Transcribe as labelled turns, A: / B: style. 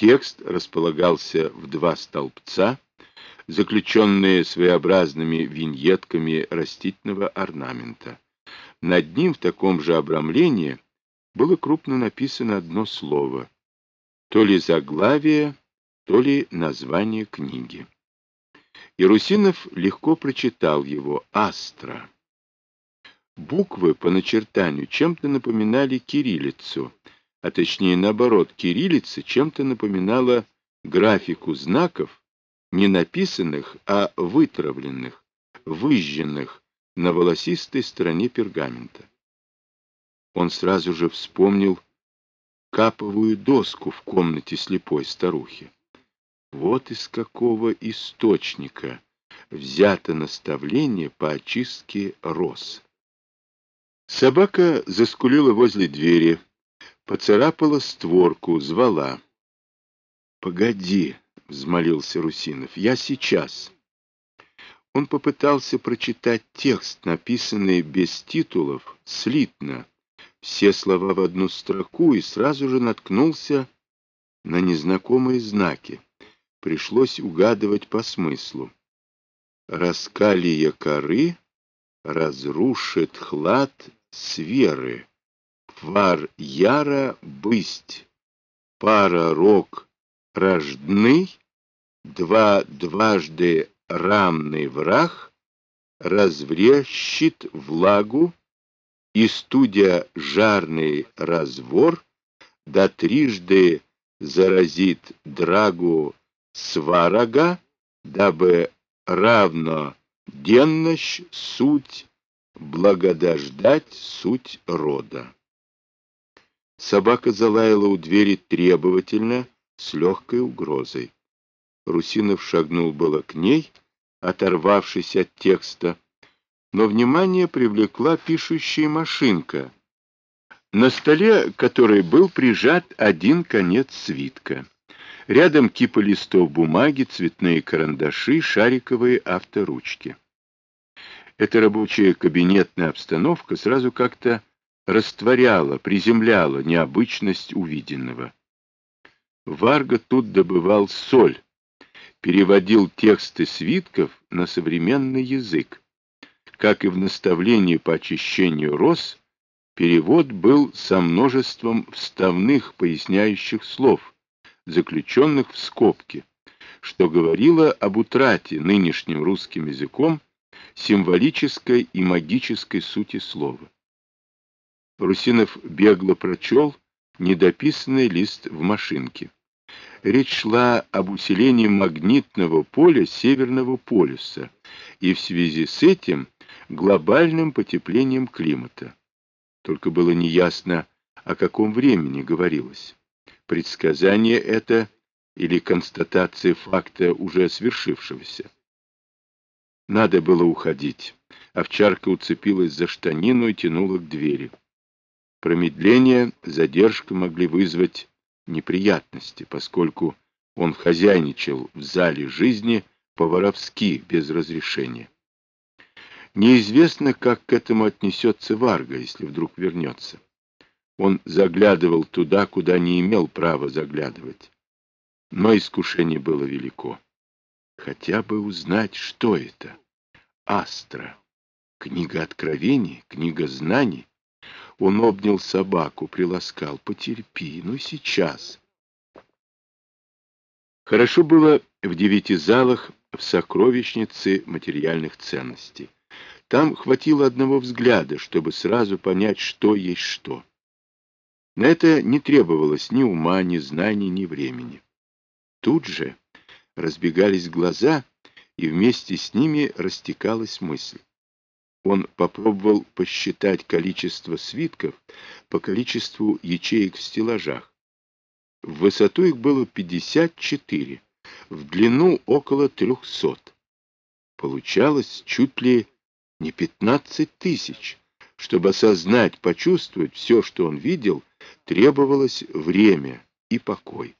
A: Текст располагался в два столбца, заключенные своеобразными виньетками растительного орнамента. Над ним в таком же обрамлении было крупно написано одно слово, то ли заглавие, то ли название книги. Ярусинов легко прочитал его «Астра». Буквы по начертанию чем-то напоминали кириллицу, а точнее наоборот, кириллица чем-то напоминала графику знаков, не написанных, а вытравленных, выжженных на волосистой стороне пергамента. Он сразу же вспомнил каповую доску в комнате слепой старухи. Вот из какого источника взято наставление по очистке роз. Собака заскулила возле двери, поцарапала створку, звала. — Погоди, — взмолился Русинов, — я сейчас. Он попытался прочитать текст, написанный без титулов, слитно, все слова в одну строку, и сразу же наткнулся на незнакомые знаки. Пришлось угадывать по смыслу. Раскалие коры разрушит хлад сверы вар яра бысть, пара рок рождный, два дважды рамный враг, разврещит влагу, и студия жарный развор, да трижды заразит драгу сварага, дабы равно деннощ суть благодождать суть рода. Собака залаяла у двери требовательно, с легкой угрозой. Русинов шагнул было к ней, оторвавшись от текста, но внимание привлекла пишущая машинка, на столе которой был прижат один конец свитка. Рядом кипа листов бумаги, цветные карандаши, шариковые авторучки. Эта рабочая кабинетная обстановка сразу как-то растворяла, приземляла необычность увиденного. Варга тут добывал соль, переводил тексты свитков на современный язык. Как и в наставлении по очищению роз, перевод был со множеством вставных поясняющих слов, заключенных в скобки, что говорило об утрате нынешним русским языком символической и магической сути слова. Русинов бегло прочел недописанный лист в машинке. Речь шла об усилении магнитного поля Северного полюса и в связи с этим глобальным потеплением климата. Только было неясно, о каком времени говорилось. Предсказание это или констатация факта уже свершившегося. Надо было уходить. Овчарка уцепилась за штанину и тянула к двери. Промедление, задержка могли вызвать неприятности, поскольку он хозяйничал в зале жизни по-воровски, без разрешения. Неизвестно, как к этому отнесется Варга, если вдруг вернется. Он заглядывал туда, куда не имел права заглядывать. Но искушение было велико. Хотя бы узнать, что это. Астра. Книга откровений, книга знаний. Он обнял собаку, приласкал. Потерпи, ну сейчас. Хорошо было в девяти залах в сокровищнице материальных ценностей. Там хватило одного взгляда, чтобы сразу понять, что есть что. На это не требовалось ни ума, ни знаний, ни времени. Тут же разбегались глаза, и вместе с ними растекалась мысль. Он попробовал посчитать количество свитков по количеству ячеек в стеллажах. В высоту их было 54, в длину около 300. Получалось чуть ли не 15 тысяч. Чтобы осознать, почувствовать все, что он видел, требовалось время и покой.